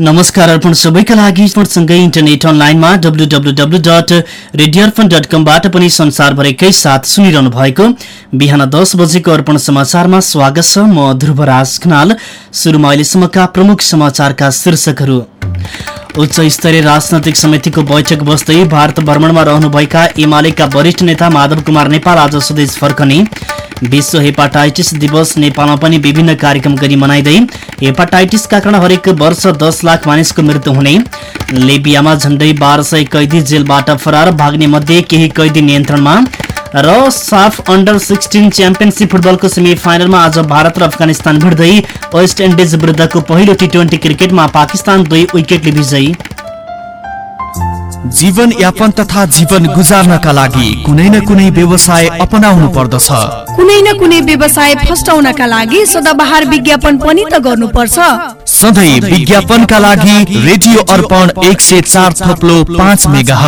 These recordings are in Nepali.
नमस्कार अर्पण सबैका लागि सँगै इन्टरनेट अनलाइनमा W dot radio Arpan dot कमबाट पनि संसारभरिकै साथ सुनिरहनु भएको बिहान दस बजेको अर्पण समाचारमा स्वागत छ म ध्रुवराज खनाल। सुरुमा अहिलेसम्मका प्रमुख समाचारका शीर्षकहरू। उच्च स्तरीय राजनैतिक समितिको बैठक बस्दै भारत भ्रमणमा रहनुभएका एमालेका वरिष्ठ नेता माधव कुमार नेपाल आज स्वदेश फर्कने। विश्व हेपाटाइटिस दिवस नेपालमा पनि विभिन्न कार्यक्रम गरी मनाइँदै हेपाटाइटिसका कारण हरेक वर्ष दस लाख मानिसको मृत्यु हुने। लेबियामा झण्डै बाह्र सय कैदी जेलबाट फरार भाग्ने मध्ये केही कैदी नियन्त्रणमा। र साफ अन्डर सिक्सटिन च्याम्पियनसिप फुटबलको सेमी फाइनलमा आज भारत र अफगानिस्तान भिड्दै वेस्ट इन्डिज विरुद्धको पहिलो टी ट्वेन्टी क्रिकेटमा पाकिस्तान दुई विकेटले विजयी। जीवन यापन तथा जीवन गुजार्नका लागि कुनै न कुनै व्यवसाय अपनाउनु पर्दछ। कुनै न कुनै व्यवसाय फस्टाउनका लागि सदाबहार विज्ञापन पनि त गर्नुपर्छ। सधैँ विज्ञापनका लागि रेडियो अर्पण एक सय चार थप्लो पाँच मेगा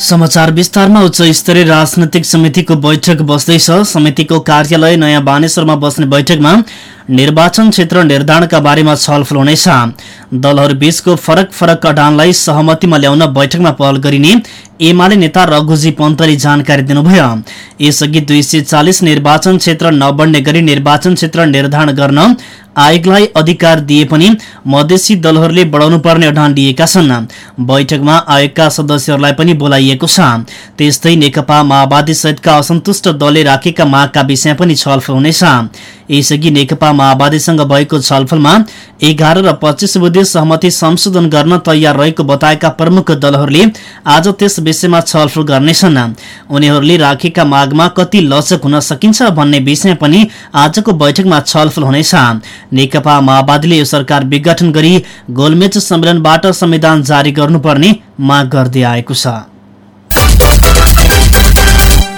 समाचार विस्तारमा उच्च स्तरीय राजनैतिक समितिको बैठक बस्दैछ। समितिको कार्यालय नयाँ बानेश्वरमा बस्ने बैठकमा निर्वाचन क्षेत्र निर्धारणका बारेमा छलफल हुनेछ। दलहरू बीचको फरक फरक अडानलाई सहमतिमा ल्याउन बैठकमा पहल गरिने एमाले नेता रघुजी पन्तले जानकारी दिनुभयो। यसअघि दुई सय चालिस निर्वाचन क्षेत्र नबढ्ने गरी निर्वाचन क्षेत्र निर्धारण गर्न आयोगलाई अधिकार दिए पनि मधेसी दलहरूले बढाउनु पर्ने अडान लिएका छन्। बैठकमा आयोगका सदस्यहरूलाई पनि बोलाइएको छ। त्यस्तै नेकपा माओवादी सहितका असन्तुष्ट दलले राखेका मागका विषय पनि छलफल हुनेछ। यसअघि नेकपा माओवादीसँग भएको छलफलमा एघार र पच्चिस बुधे सहमति संशोधन गर्न तयार रहेको बताएका प्रमुख दलहरूले आज त्यस विषयमा छलफल गर्नेछन्। उनीहरूले राखेका मागमा कति लचक हुन सकिन्छ भन्ने विषय पनि आजको बैठकमा छलफल हुनेछ। नेकपा माओवादीले यो सरकार विघटन गरी गोलमेच सम्मेलनबाट संविधान जारी गर्नुपर्ने माग गर्दै आएको छ।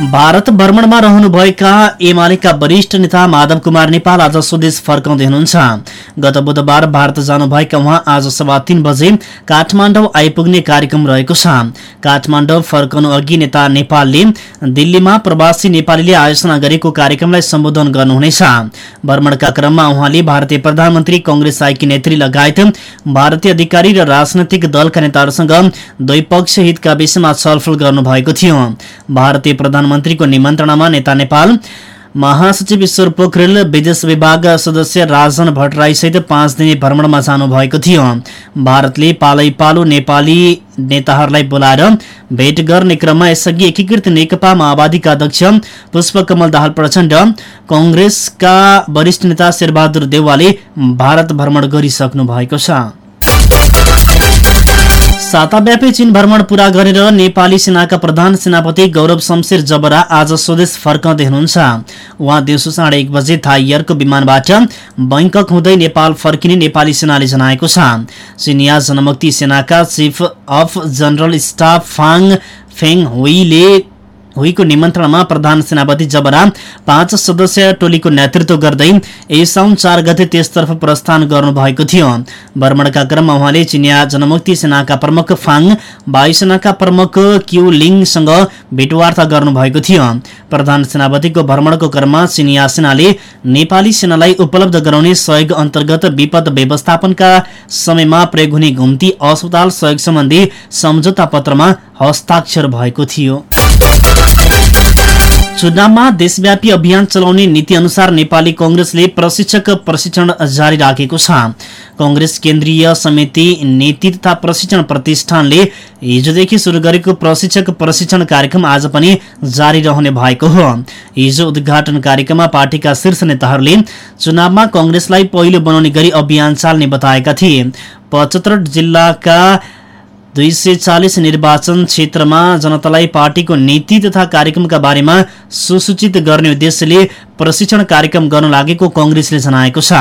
भारत भ्रमणमा रहनुभएका एमालेका वरिष्ठ नेता माधव कुमार नेपाल आज स्वदेश फर्काउँदै हुनुहुन्छ। गत बुधबार भारत जानुभएका उहाँ आज सभा तीन बजे काठमाडौँ आइपुग्ने कार्यक्रम रहेको छ। काठमाडौँ फर्कनु अघि नेता नेपालले दिल्लीमा प्रवासी नेपालीले आयोजना गरेको कार्यक्रमलाई सम्बोधन गर्नुहुनेछ। भ्रमणका क्रममा उहाँले भारतीय प्रधानमन्त्री कंग्रेस आइकी नेत्री लगायत भारतीय अधिकारी र राजनैतिक दलका नेताहरूसँग द्वैपक्षीय हितका विषयमा छलफल गर्नुभएको थियो। भारतीय प्रधानमन्त्रीको निमन्त्रणामा नेता नेपाल महासचिव ईश्वर पोखरेल विदेश विभाग सदस्य राजन भट्टराई सहित पाँच दिने भ्रमणमा जानुभएको थियो। भारतले पालै पालो नेपाली नेताहरूलाई बोलाएर भेट गर्ने क्रममा यसअघि एकीकृत नेकपा माओवादीका अध्यक्ष पुष्पकमल दाहाल प्रचण्ड कंग्रेसका वरिष्ठ नेता शेरबहादुर देवालले भारत भ्रमण गरिसक्नु भएको छ। साताव्यापी चीन भ्रमण पूरा गरेर नेपाली सेनाका प्रधान सेनापति गौरव शमशेर जबरा आज स्वदेश फर्काउँदै हुनुहुन्छ। उहाँ दिउँसो साढे एक बजे थाइयरको विमानबाट बैङ्कक हुँदै नेपाल फर्किने नेपाली सेनाले जनाएको छ। चिनिया जनमुक्ति सेनाका chief of general staff Fang फेङ हुईले हुईको निमन्त्रणामा प्रधान सेनापति जबरा पाँच सदस्य टोलीको नेतृत्व गर्दै साउन चार गते त्यसतर्फ प्रस्थान गर्नुभएको थियो। भ्रमणका क्रममा उहाँले चिनिया जनमुक्ति सेनाका प्रमुख फाङ वायुसेनाका प्रमुख क्यु लिङसँग भेटवार्ता गर्नुभएको थियो। प्रधान सेनापतिको भ्रमणको क्रममा चिनिया सेनाले नेपाली सेनालाई उपलब्ध गराउने सहयोग अन्तर्गत विपद व्यवस्थापनका समयमा प्रयोग हुने घुम्ती अस्पताल सहयोग सम्बन्धी सम्झौता पत्रमा हस्ताक्षर भएको थियो। चुनावमा देशव्यापी अभियान चलाउने नीति अनुसार नेपाली कंग्रेसले प्रशिक्षक प्रशिक्षण जारी राखेको छ। कंग्रेस केन्द्रीय समिति नीति तथा प्रशिक्षण प्रतिष्ठानले हिजोदेखि सुरु गरेको प्रशिक्षक प्रशिक्षण कार्यक्रम आज पनि जारी रहने भएको हो। हिजो उद्घाटन कार्यक्रममा पार्टीका शीर्ष नेताहरूले चुनावमा कंग्रेसलाई पहिलो बनाउने गरी अभियान चाल्ने बताएका थिए। पचहत्तर जिल्लाका दुई सय चालिस निर्वाचन क्षेत्रमा जनतालाई पार्टीको नीति तथा कार्यक्रमका बारेमा सुसूचित गर्ने उद्देश्यले प्रशिक्षण कार्यक्रम गर्न लागेको कंग्रेसले जनाएको छ।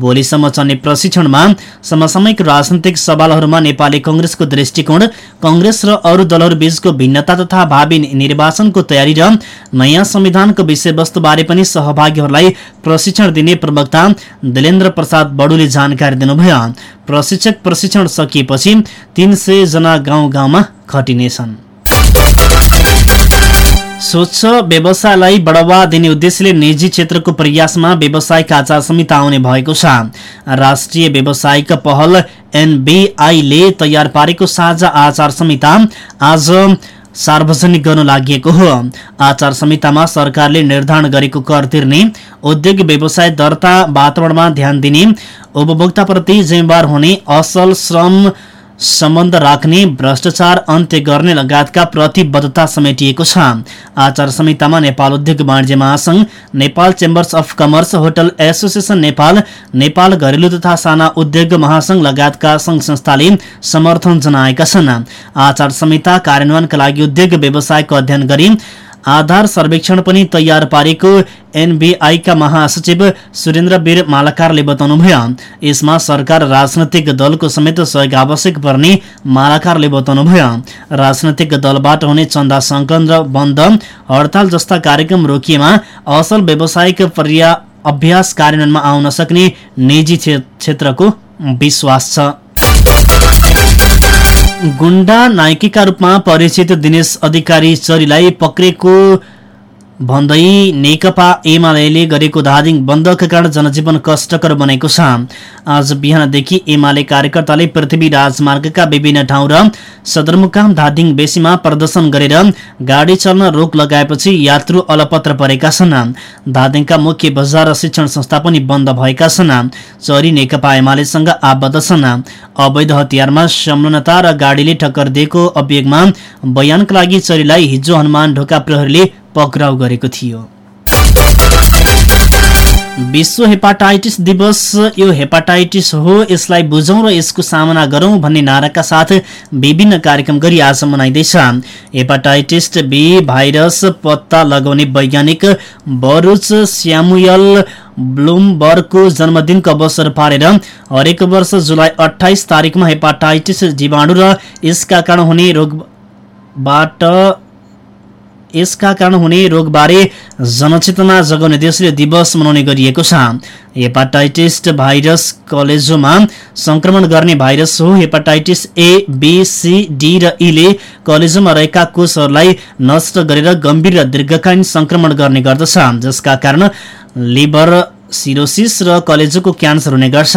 भोलिसम्म चल्ने प्रशिक्षणमा समसामयिक राजनैतिक सवालहरूमा नेपाली कंग्रेसको दृष्टिकोण कंग्रेस र अरू दलहरू बीचको भिन्नता तथा भावी निर्वाचनको तयारी र नयाँ संविधानको विषयवस्तुबारे पनि सहभागीहरूलाई प्रशिक्षण दिने प्रवक्ता दिलेन्द्र प्रसाद बडुले जानकारी दिनुभयो। प्रशिक्षक प्रशिक्षण सकिएपछि तीन जना गाउँ गाउँमा खटिनेछन्। स्वच्छ व्यवसायलाई बढावा दिने उद्देश्यले निजी क्षेत्रको प्रयासमा व्यवसायिक आचार संहिता आउने भएको छ। राष्ट्रिय व्यावसायिक पहल एनबीआईले तयार पारेको साझा आचार संहिता आज सार्वजनिक गर्न लागि हो। आचार संहितामा सरकारले निर्धारण गरेको कर तिर्ने उद्योग व्यवसाय दर्ता वातावरणमा ध्यान दिने उपभोक्ताप्रति जिम्मेवार हुने असल श्रम सम्बन्ध राख्ने भ्रष्टाचार अन्त्य गर्ने लगायतका प्रतिबद्धता समेटिएको छ। आचार संहितामा नेपाल उद्योग वाणिज्य महासंघ Nepal chambers of commerce hotel association Nepal Nepal घरेलु तथा साना उद्योग महासंघ लगायतका संघ संस्थाले समर्थन जनाएका छन्। आचार संहिता कार्यान्वयनका लागि उद्योग व्यवसायको अध्ययन गरी आधार सर्वेक्षण पनि तयार पारेको एनबीआईका महासचिव सुरेन्द्र वीर मालाकारले बताउनुभयो यसमा सरकार राजनैतिक दलको समेत सहयोग आवश्यक पर्ने मालाकारले बताउनुभयो राजनैतिक दलबाट हुने चन्दा सङ्कलन र बन्द हडताल जस्ता कार्यक्रम रोकिएमा असल व्यावसायिक पर्या अभ्यास कार्यान्वयनमा आउन सक्ने निजी क्षेत्रको विश्वास छ। गुण्डा नायकीका रूपमा परिचित दिनेश अधिकारी चरीलाई पक्रेको भन्दै नेकपा एमाले गरेको धादिङ बन्दका कारण जनजीवन कष्टकर बनेको छ। आज बिहानदेखि एमाले कार्यकर्ताले पृथ्वी राजमार्गका विभिन्न ठाउँ र सदरमुकाम धादिङ बेसीमा प्रदर्शन गरेर गाडी चल्न रोक लगाएपछि यात्रु अलपत्र परेका छन्। धादिङका मुख्य बजार र शिक्षण संस्था पनि बन्द भएका छन्। चरी नेकपा एमालेसँग आबद्ध छन्। अवैध हतियारमा संलग्नता र गाडीले टक्कर दिएको अभियोगमा बयानका लागि चरीलाई हिजो हनुमान ढोका प्रहरीले पक्राउ गरेको थियो। विश्व हेपाटाइटिस दिवस यो हेपाटाइटिस हो यसलाई बुझौँ र यसको सामना गरौँ भन्ने नाराका साथ विभिन्न कार्यक्रम गरी आज मनाइँदैछ। हेपाटाइटिस बी भाइरस पत्ता लगाउने वैज्ञानिक बरुच स्यामुयल ब्लुमबर्गको जन्मदिनको अवसर पारेर हरेक वर्ष जुलाई अठाइस तारिकमा हेपाटाइटिस जीवाणु र यसका कारण हुने रोगबाट यसका कारण हुने रोगबारे जनचेतना जगाउने देशले दिवस मनाउने गरिएको छ। हेपाटाइटिस भाइरस कलेजोमा संक्रमण गर्ने भाइरस हो। Hepatitis A B C D र ईले कलेजोमा रहेका कोषहरूलाई नष्ट गरेर गम्भीर र दीर्घकालीन संक्रमण गर्ने गर्दछ। जसका कारण लिभर सिरोसिस र कलेजोको क्यान्सर हुने गर्छ।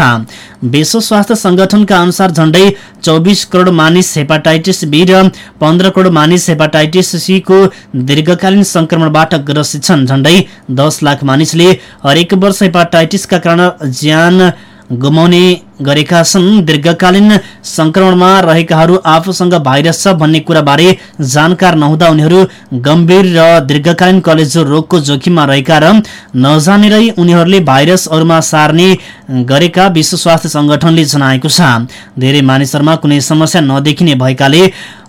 विश्व स्वास्थ्य संगठनका अनुसार झण्डै चौबिस करोड मानिस हेपाटाइटिस बी र पन्ध्र करोड मानिस हेपाटाइटिस सीको दीर्घकालीन संक्रमणबाट ग्रसित छन्। झण्डै दस लाख मानिसले हरेक वर्ष हेपाटाइटिसका कारण ज्यान गुमाउने गरेका छन् दीर्घकालीन संक्रमणमा रहेकाहरू आफूसँग भाइरस छ भन्ने कुराबारे जानकार नहुँदा उनीहरू गम्भीर र दीर्घकालीन कलेजो रोगको जोखिममा रहेका र नजानेरै उनीहरूले भाइरस अरूमा सार्ने गरेका विश्व स्वास्थ्य संगठनले जनाएको छ। धेरै मानिसहरूमा कुनै समस्या नदेखिने भएकाले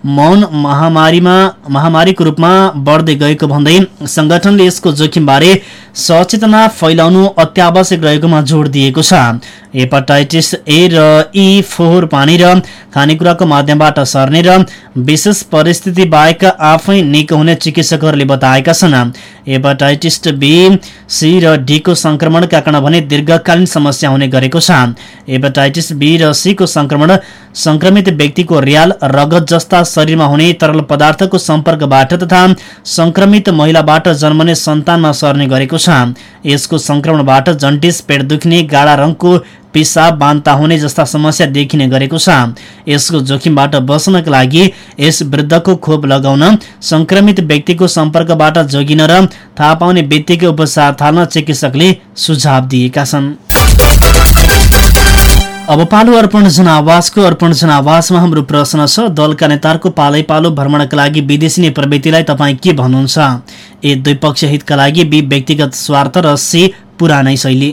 मौन महामारीमा महामारीको रूपमा बढ्दै गएको भन्दै संगठनले यसको जोखिमबारे सचेतना फैलाउनु अत्यावश्यक रहेकोमा जोड दिएको छ। हेपाटाइटिस ए र ई फोहोर पानी र खानेकुराको माध्यमबाट सर्ने र विशेष परिस्थिति बाहेक आफै निको हुने चिकित्सकहरूले बताएका छन्। हेपाटाइटिस बी सी र डीको संक्रमणका कारण भने दीर्घकालीन समस्या हुने गरेको छ। हेपाटाइटिस बी र सीको संक्रमण संक्रमित व्यक्तिको रियाल रगत जस्ता शरीरमा हुने तरल पदार्थको सम्पर्कबाट तथा संक्रमित महिलाबाट जन्मने सन्तानमा सर्ने गरेको छ। यसको संक्रमणबाट जन्टिस पेट दुख्ने गाडा रङको पिसाब बान्ता हुने जस्ता समस्या देखिने गरेको छ। यसको जोखिमबाट बस्नका लागि यस वृद्धको खोप लगाउन संक्रमित व्यक्तिको सम्पर्कबाट जोगिन र थाहा पाउने बित्तिकै उपचार थाल्न चिकित्सकले सुझाव दिएका छन्। अब पालो अर्पण जनावासको अर्पण जनावासमा हाम्रो प्रश्न छ दलका नेताहरूको पालै पालो भ्रमणका लागि विदेशी ने प्रवृत्तिलाई तपाईँ के भन्नुहुन्छ? ए द्विपक्षीय हितका लागि बी व्यक्तिगत स्वार्थ र सी पुरानै शैली।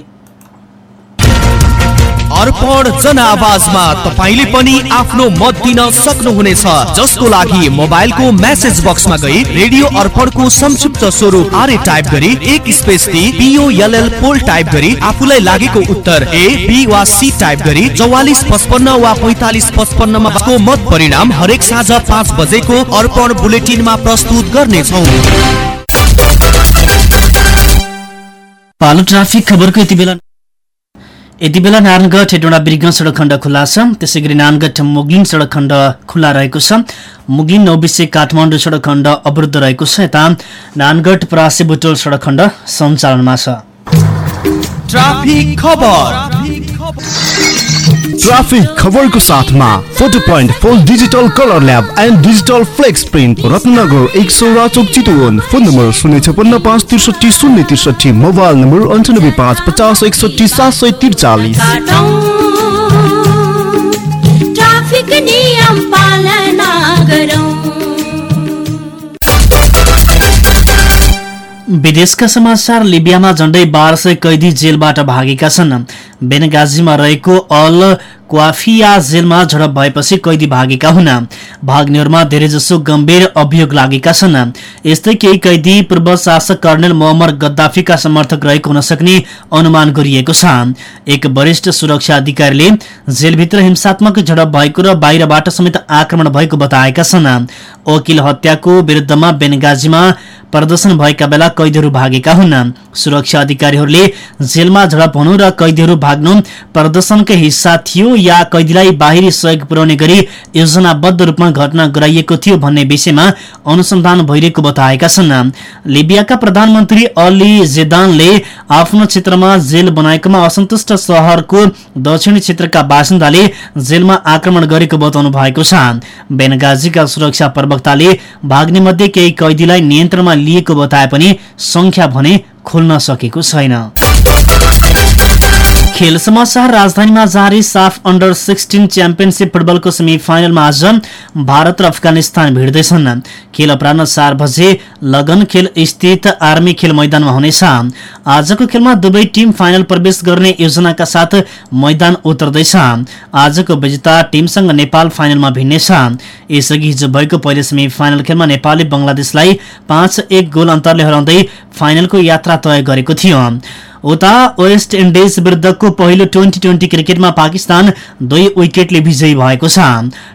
अर्पण जन आवाजमा तपाईँले पनि आफ्नो मत दिन सक्नुहुनेछ जसको लागि मोबाइलको मेसेज बक्समा गई रेडियो अर्पणको संक्षिप्त स्वरूप आरे टाइप गरी एक स्पेस पिओएलएल पोल टाइप गरी आफूलाई लागेको उत्तर ए बी वा सी टाइप गरी चौवालिस पचपन्न वा पैतालिस पचपन्नमा मत परिणाम हरेक साँझ पाँच बजेको अर्पण बुलेटिनमा प्रस्तुत गर्नेछौ। पालो ट्राफिक खबरको यति बेला यति बेला नारायणगढ हेटौँडा बिर्ग सडक खण्ड खुल्ला छ। त्यसै गरी नारायणगढ मुगलिङ सडक खण्ड खुल्ला रहेको छ। मुगलिङ नौबिसे काठमाडौँ सडक खण्ड अवरुद्ध रहेको छ। यता नारायणगढ परासे बुटोल सडक खण्ड सञ्चालनमा छ। ट्राफिक खबर ट्राफिक खबरको साथमा photo point four digital colour lab and digital flex print Ratnanagar एक सौ राचोक चितवन। फोन नम्बर शून्य छपन्न पाँच त्रिसठी शून्य त्रिसठी मोबाइल नम्बर अन्ठानब्बे पाँच पचास एकसठी सात सय त्रिचालिस। ट्राफिक नियम पालना गरौँ। विदेशका समाचार लिबियामा झण्डै बाह्र सय कैदी जेलबाट भागेका छन्। बेनगाजीमा रहेको अल क्वाफिया जेलमा झडप भएपछि कैदी भागेका हुन्। भाग्नेहरूमा धेरैजसो गम्भीर अभियोग लागेका छन्। यस्तै केही कैदी पूर्व शासक कर्णेल मोहम्मद गद्दाफीका समर्थक रहेको हुन सक्ने अनुमान गरिएको छ। एक वरिष्ठ सुरक्षा अधिकारीले जेलभित्र हिंसात्मक झडप भएको र बाहिरबाट समेत आक्रमण भएको बताएका छन्। वकिल हत्याको विरुद्धमा बेनगाजीमा प्रदर्शन भएका बेला कैदीहरू भागेका हुन्। सुरक्षा अधिकारीहरूले जेलमा झडप हुनु र कैदीहरू भाग्नु प्रदर्शनकै हिस्सा थियो या कैदीलाई बाहिरी सहयोग पुर्याउने गरी योजनाबद्ध रूपमा घटना गराइएको थियो भन्ने विषयमा अनुसन्धान भइरहेको बताएका छन्। लिबियाका प्रधानमन्त्री अली जेदानले आफ्नो क्षेत्रमा जेल बनाएकोमा असन्तुष्ट शहरको दक्षिणी क्षेत्रका बासिन्दाले जेलमा आक्रमण गरेको बताउनु भएको छ। बेनगाजीका सुरक्षा प्रवक्ताले भाग्ने मध्ये केही कैदीलाई नियन्त्रणमा लिएको बताए पनि संख्या भने खोल्न सकेको छैन। खेल समाचार। राजधानीमा जारी साफ अन्डर सिक्सटिन च्याम्पियनसिप फुटबलको सेमी फाइनलमा आज भारत र अफगानिस्तान भिड्दैछन्। खेल अपराह चार बजे लगन खेल स्थित आर्मी खेल मैदानमा हुनेछ। आजको खेलमा दुवै टिम फाइनल प्रवेश गर्ने योजनाका साथ मैदान उत्रदैछ आजको विजेता टिमसँग नेपाल फाइनलमा भिड्नेछ यसअघि हिजो भएको पहिलो सेमी फाइनल खेलमा नेपालले बंगलादेशलाई पाँच एक गोल अन्तरले हराउँदै फाइनलको यात्रा तय गरेको थियो। उता वेस्ट इन्डिज विरुद्धको पहिलो ट्वेन्टी ट्वेन्टी क्रिकेटमा पाकिस्तान दुई विकेटले विजयी भएको छ।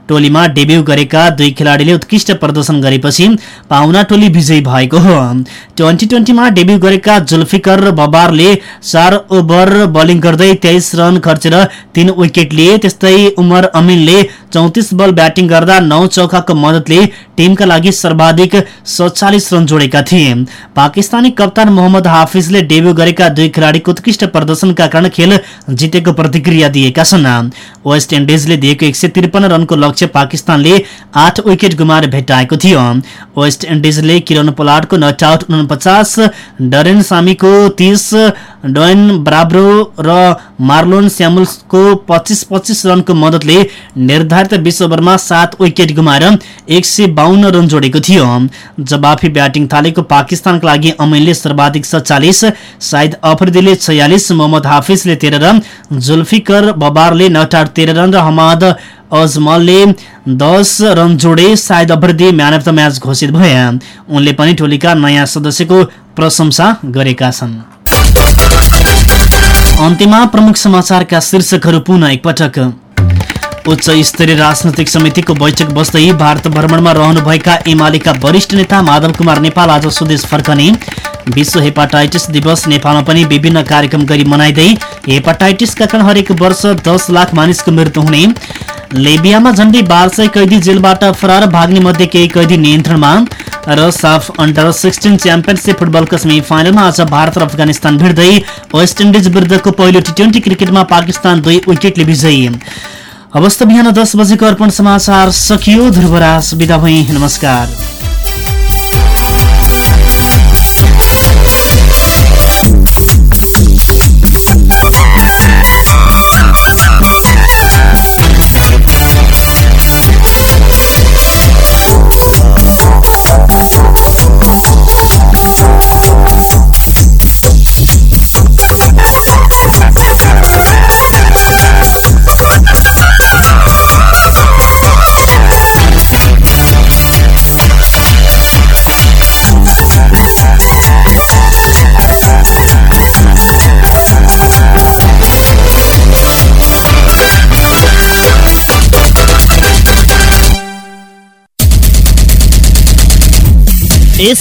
टोलीमा डेब्यू गरेका दुई खेलाडीले उत्कृष्ट प्रदर्शन गरेपछि पाहुना टोली विजयी भएको हो। ट्वेन्टी ट्वेन्टीमा डेब्यू गरेका जुल्फिकर बबारले चार ओभर बलिङ गर्दै तेइस रन खर्चेर तीन विकेट लिए त्यस्तै उमर अमिनले चौतिस बल ब्याटिङ गर्दा नौ चौकाको मदतले टिमका लागि सर्वाधिक सत्तालिस रन जोडेका थिए। पाकिस्तानी कप्तान मोहम्मद हाफिजले डेब्यू गरेका दुई खेलाडीको उत्कृष्ट प्रदर्शनका कारण खेल जितेको प्रतिक्रिया दिएका छन्। वेस्ट इन्डिजले दिएको एक रनको लक्ष्य पाकिस्तानले आठ विकेट गुमाएर भेटाएको थियो। वेस्ट इन्डिजले किरण पोलाडको नट आउट उनपचास डरेन सामीको तीस डोन ब्राब्रो र मार्लोन स्यामुल्सको पच्चिस पच्चिस रनको मद्दतले निर्धारित बीस ओभरमा सात विकेट गुमाएर एक सय बाहन्न रन जोडेको थियो। जवाफी ब्याटिङ थालेको पाकिस्तानका लागि अमिनले सर्वाधिक सत्तालिस साइद अफरिदीले छयालिस मोहम्मद हाफिजले तेह्र रन जुल्फिकर बबारले नट आउट तेह्र रन र हमाद अजमलले दस रन जोडे Shahid Afridi man of the match घोषित भए। उनले पनि टोलीका नयाँ सदस्यको प्रशंसा गरेका छन्। अन्त्यमा प्रमुख समाचारका शीर्षकहरू पुनः एकपटक। उच्च स्तरीय राजनैतिक समितिको बैठक बस्दै भारत भ्रमणमा रहनुभएका एमालेका वरिष्ठ नेता माधव कुमार नेपाल आज स्वदेश फर्कने। विश्व हेपाटाइटिस दिवस नेपालमा पनि विभिन्न कार्यक्रम गरी मनाइँदै हेपाटाइटिसका कारण हरेक वर्ष दस लाख मानिसको मृत्यु हुने। लेबियामा झण्डै बाह्र सय कैदी जेलबाट फरार भाग्ने मध्ये केही कैदी नियन्त्रणमा। र साफ अन्डर सिक्सटिन च्याम्पियनसिप फुटबलको सेमी फाइनलमा आज भारत र अफगानिस्तान भिड्दै वेस्ट इन्डिज विरुद्धको पहिलो टी क्रिकेटमा पाकिस्तान दुई विकेटले विजयी। अवस्था बिहान दस बजेको अर्पण समाचार सकियो ध्रुवराज बिदा भई नमस्कार।